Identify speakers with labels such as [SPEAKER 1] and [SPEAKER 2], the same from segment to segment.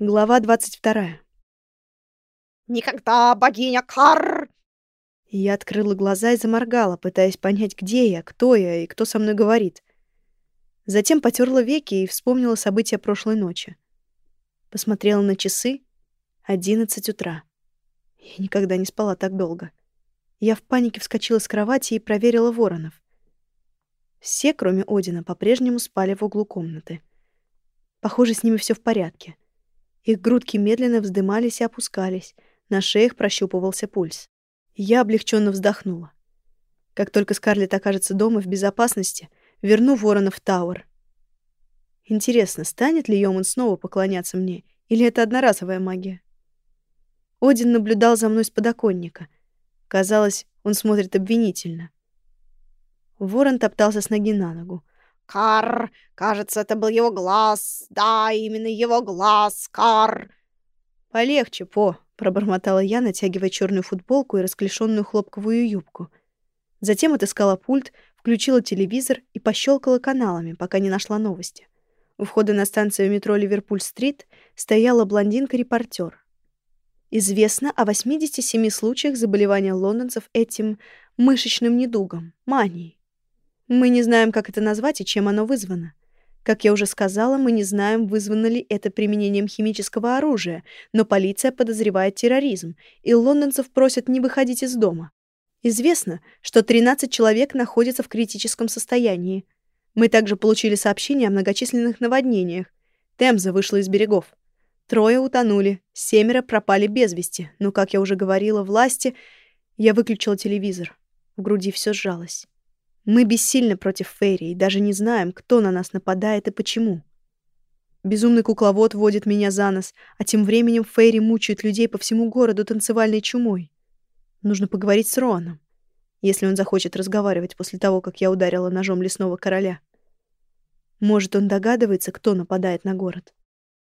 [SPEAKER 1] Глава 22.
[SPEAKER 2] «Никогда, богиня Кар!»
[SPEAKER 1] Я открыла глаза и заморгала, пытаясь понять, где я, кто я и кто со мной говорит. Затем потерла веки и вспомнила события прошлой ночи. Посмотрела на часы. Одиннадцать утра. Я никогда не спала так долго. Я в панике вскочила с кровати и проверила воронов. Все, кроме Одина, по-прежнему спали в углу комнаты. Похоже, с ними все в порядке. Их грудки медленно вздымались и опускались, на шеях прощупывался пульс. Я облегченно вздохнула. Как только Скарлетт окажется дома в безопасности, верну ворона в Тауэр. Интересно, станет ли Йоман снова поклоняться мне, или это одноразовая магия? Один наблюдал за мной с подоконника. Казалось, он смотрит обвинительно. Ворон топтался с ноги на ногу.
[SPEAKER 2] Кар, кажется, это был его глаз. Да, именно его глаз, Кар.
[SPEAKER 1] Полегче, по, пробормотала я, натягивая черную футболку и расклешенную хлопковую юбку. Затем отыскала пульт, включила телевизор и пощелкала каналами, пока не нашла новости. У входа на станцию метро Ливерпуль-стрит стояла блондинка-репортер. Известно о 87 случаях заболевания лондонцев этим мышечным недугом, манией. Мы не знаем, как это назвать и чем оно вызвано. Как я уже сказала, мы не знаем, вызвано ли это применением химического оружия, но полиция подозревает терроризм, и лондонцев просят не выходить из дома. Известно, что 13 человек находятся в критическом состоянии. Мы также получили сообщение о многочисленных наводнениях. Темза вышла из берегов. Трое утонули, семеро пропали без вести, но, как я уже говорила, власти... Я выключила телевизор. В груди все сжалось. Мы бессильны против Фейри и даже не знаем, кто на нас нападает и почему. Безумный кукловод водит меня за нос, а тем временем Фейри мучают людей по всему городу танцевальной чумой. Нужно поговорить с Роаном, если он захочет разговаривать после того, как я ударила ножом лесного короля. Может, он догадывается, кто нападает на город.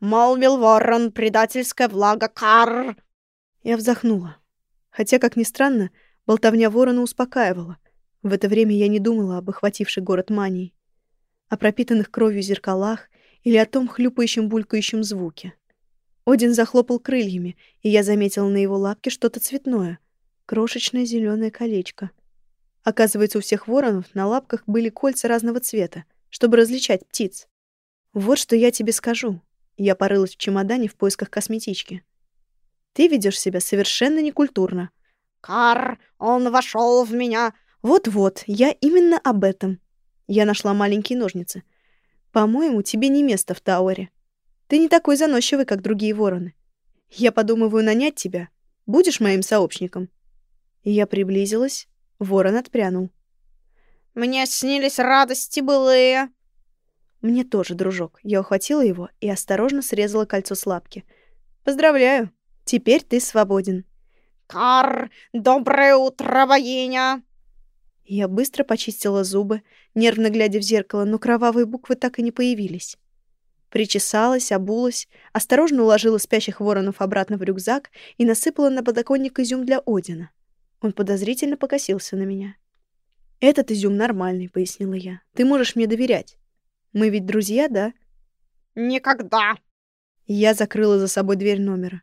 [SPEAKER 2] «Молвил ворон, предательская влага, кар!»
[SPEAKER 1] Я вздохнула. Хотя, как ни странно, болтовня ворона успокаивала. В это время я не думала об охватившей город мании, о пропитанных кровью зеркалах или о том хлюпающем булькающем звуке. Один захлопал крыльями, и я заметила на его лапке что-то цветное, крошечное зеленое колечко. Оказывается, у всех воронов на лапках были кольца разного цвета, чтобы различать птиц. Вот что я тебе скажу. Я порылась в чемодане в поисках косметички. Ты ведешь себя совершенно некультурно.
[SPEAKER 2] Кар, он вошел в меня,
[SPEAKER 1] вот-вот, я именно об этом. Я нашла маленькие ножницы. По-моему, тебе не место в Тауэре. Ты не такой заносчивый, как другие вороны. Я подумываю нанять тебя. Будешь моим сообщником?» Я приблизилась. Ворон отпрянул.
[SPEAKER 2] «Мне снились радости былые».
[SPEAKER 1] «Мне тоже, дружок». Я ухватила его и осторожно срезала кольцо с лапки. «Поздравляю. Теперь ты свободен».
[SPEAKER 2] «Кар, доброе утро, богиня!»
[SPEAKER 1] Я быстро почистила зубы, нервно глядя в зеркало, но кровавые буквы так и не появились. Причесалась, обулась, осторожно уложила спящих воронов обратно в рюкзак и насыпала на подоконник изюм для Одина. Он подозрительно покосился на меня. «Этот изюм нормальный», — пояснила я. «Ты можешь мне доверять. Мы ведь друзья, да?»
[SPEAKER 2] «Никогда!»
[SPEAKER 1] Я закрыла за собой дверь номера.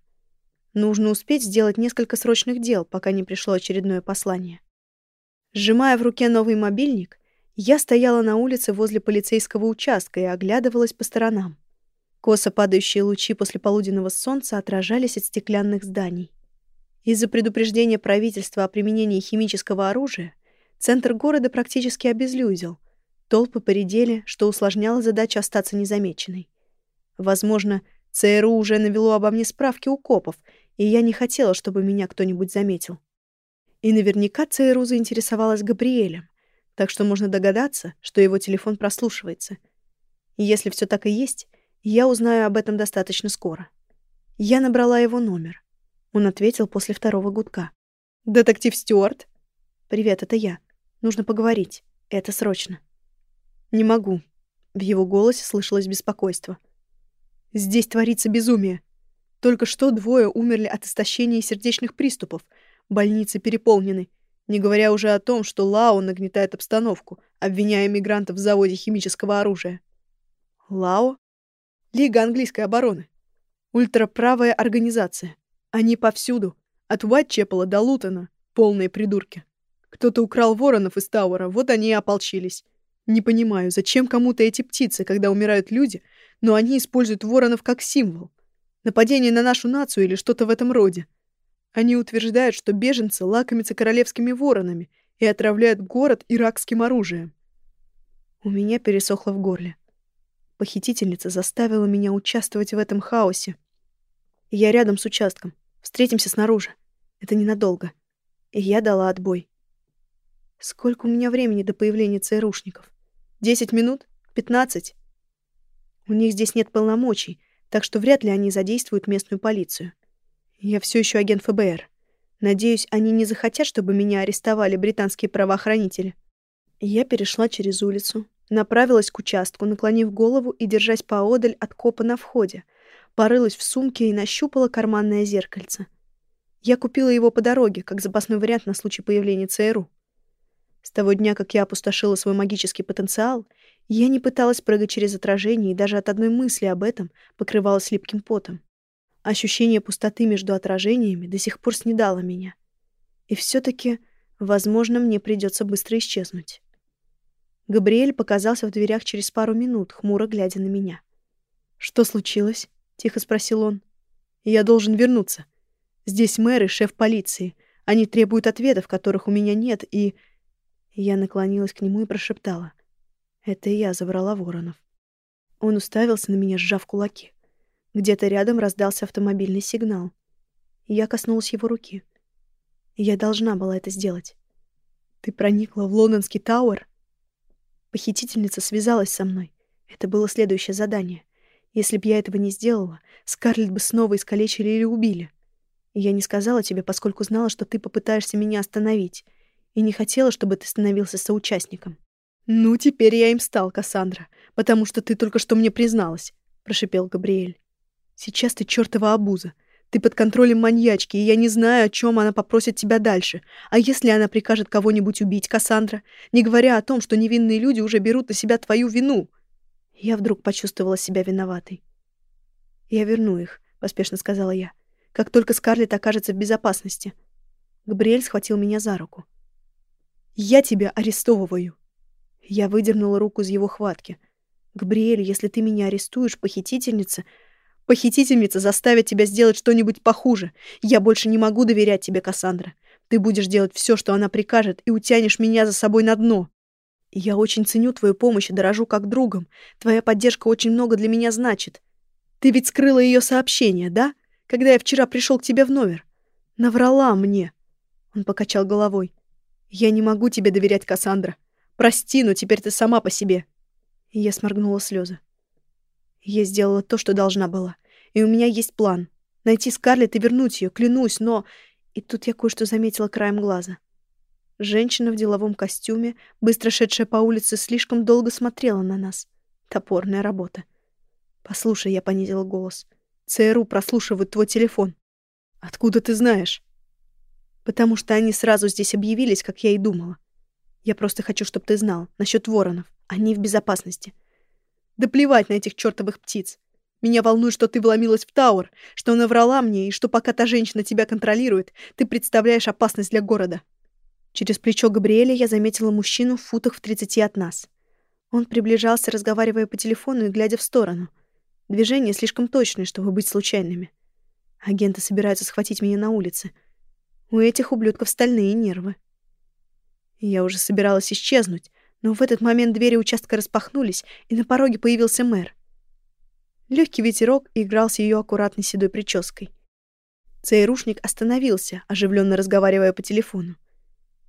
[SPEAKER 1] Нужно успеть сделать несколько срочных дел, пока не пришло очередное послание. Сжимая в руке новый мобильник, я стояла на улице возле полицейского участка и оглядывалась по сторонам. Косо падающие лучи после полуденного солнца отражались от стеклянных зданий. Из-за предупреждения правительства о применении химического оружия центр города практически обезлюдил. Толпы поредели, что усложняло задачу остаться незамеченной. Возможно, ЦРУ уже навело обо мне справки у копов, и я не хотела, чтобы меня кто-нибудь заметил. И наверняка ЦРУ заинтересовалась Габриэлем, так что можно догадаться, что его телефон прослушивается. Если все так и есть, я узнаю об этом достаточно скоро. Я набрала его номер. Он ответил после второго гудка. «Детектив Стюарт?» «Привет, это я. Нужно поговорить. Это срочно». «Не могу». В его голосе слышалось беспокойство. «Здесь творится безумие. Только что двое умерли от истощения и сердечных приступов — Больницы переполнены, не говоря уже о том, что Лао нагнетает обстановку, обвиняя мигрантов в заводе химического оружия. Лао? Лига английской обороны. Ультраправая организация. Они повсюду. От Уайтчепела до Лутона. Полные придурки. Кто-то украл воронов из Тауэра, вот они и ополчились. Не понимаю, зачем кому-то эти птицы, когда умирают люди, но они используют воронов как символ. Нападение на нашу нацию или что-то в этом роде. Они утверждают, что беженцы лакомятся королевскими воронами и отравляют город иракским оружием. У меня пересохло в горле. Похитительница заставила меня участвовать в этом хаосе. Я рядом с участком. Встретимся снаружи. Это ненадолго. И я дала отбой. Сколько у меня времени до появления ЦРУшников? Десять минут? Пятнадцать? У них здесь нет полномочий, так что вряд ли они задействуют местную полицию. Я все еще агент ФБР. Надеюсь, они не захотят, чтобы меня арестовали британские правоохранители. Я перешла через улицу, направилась к участку, наклонив голову и держась поодаль от копа на входе, порылась в сумке и нащупала карманное зеркальце. Я купила его по дороге, как запасной вариант на случай появления ЦРУ. С того дня, как я опустошила свой магический потенциал, я не пыталась прыгать через отражение и даже от одной мысли об этом покрывалась липким потом. Ощущение пустоты между отражениями до сих пор снедало меня. И все таки возможно, мне придется быстро исчезнуть. Габриэль показался в дверях через пару минут, хмуро глядя на меня. «Что случилось?» — тихо спросил он. «Я должен вернуться. Здесь мэр и шеф полиции. Они требуют ответов, которых у меня нет, и...» Я наклонилась к нему и прошептала. «Это я забрала воронов». Он уставился на меня, сжав кулаки. Где-то рядом раздался автомобильный сигнал. Я коснулась его руки. Я должна была это сделать. Ты проникла в лондонский Тауэр? Похитительница связалась со мной. Это было следующее задание. Если б я этого не сделала, Скарлетт бы снова искалечили или убили. я не сказала тебе, поскольку знала, что ты попытаешься меня остановить, и не хотела, чтобы ты становился соучастником. «Ну, теперь я им стал, Кассандра, потому что ты только что мне призналась», — прошипел Габриэль. Сейчас ты чертова обуза. Ты под контролем маньячки, и я не знаю, о чем она попросит тебя дальше. А если она прикажет кого-нибудь убить, Кассандра, не говоря о том, что невинные люди уже берут на себя твою вину? Я вдруг почувствовала себя виноватой. Я верну их, поспешно сказала я. Как только Скарлетт окажется в безопасности. Габриэль схватил меня за руку. Я тебя арестовываю. Я выдернула руку из его хватки. Габриэль, если ты меня арестуешь, похитительница, Похитительница заставит тебя сделать что-нибудь похуже. Я больше не могу доверять тебе, Кассандра. Ты будешь делать все, что она прикажет, и утянешь меня за собой на дно. Я очень ценю твою помощь и дорожу как другом. Твоя поддержка очень много для меня значит. Ты ведь скрыла ее сообщение, да? Когда я вчера пришел к тебе в номер. Наврала мне. Он покачал головой. Я не могу тебе доверять, Кассандра. Прости, но теперь ты сама по себе. Я сморгнула слезы. Я сделала то, что должна была. И у меня есть план. Найти Скарлетт и вернуть ее, клянусь, но... И тут я кое-что заметила краем глаза. Женщина в деловом костюме, быстро шедшая по улице, слишком долго смотрела на нас. Топорная работа. «Послушай», — я понизила голос. «ЦРУ прослушивают твой телефон». «Откуда ты знаешь?» «Потому что они сразу здесь объявились, как я и думала. Я просто хочу, чтобы ты знал. Насчет воронов. Они в безопасности. Да плевать на этих чертовых птиц. Меня волнует, что ты вломилась в Тауэр, что она врала мне, и что пока та женщина тебя контролирует, ты представляешь опасность для города. Через плечо Габриэля я заметила мужчину в футах в тридцати от нас. Он приближался, разговаривая по телефону и глядя в сторону. Движения слишком точные, чтобы быть случайными. Агенты собираются схватить меня на улице. У этих ублюдков стальные нервы. Я уже собиралась исчезнуть, но в этот момент двери участка распахнулись, и на пороге появился мэр. Легкий ветерок играл с ее аккуратной седой прической. ЦРУшник остановился, оживленно разговаривая по телефону.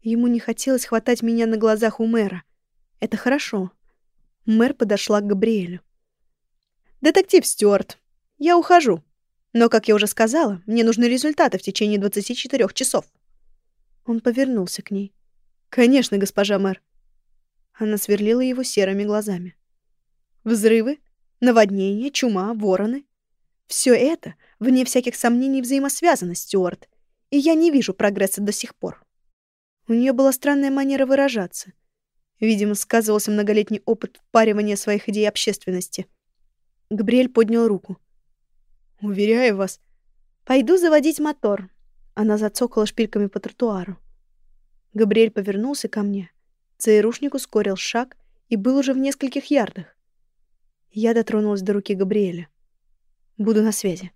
[SPEAKER 1] Ему не хотелось хватать меня на глазах у мэра. Это хорошо. Мэр подошла к Габриэлю. «Детектив Стюарт, я ухожу. Но, как я уже сказала, мне нужны результаты в течение 24 часов». Он повернулся к ней. «Конечно, госпожа мэр. Она сверлила его серыми глазами. Взрывы, наводнения, чума, вороны. Все это, вне всяких сомнений, взаимосвязано, Стюарт, и я не вижу прогресса до сих пор. У нее была странная манера выражаться. Видимо, сказывался многолетний опыт впаривания своих идей общественности. Габриэль поднял руку. Уверяю вас. Пойду заводить мотор. Она зацокала шпильками по тротуару. Габриэль повернулся ко мне. ЦРУшник ускорил шаг и был уже в нескольких ярдах. Я дотронулась до руки Габриэля. Буду на связи.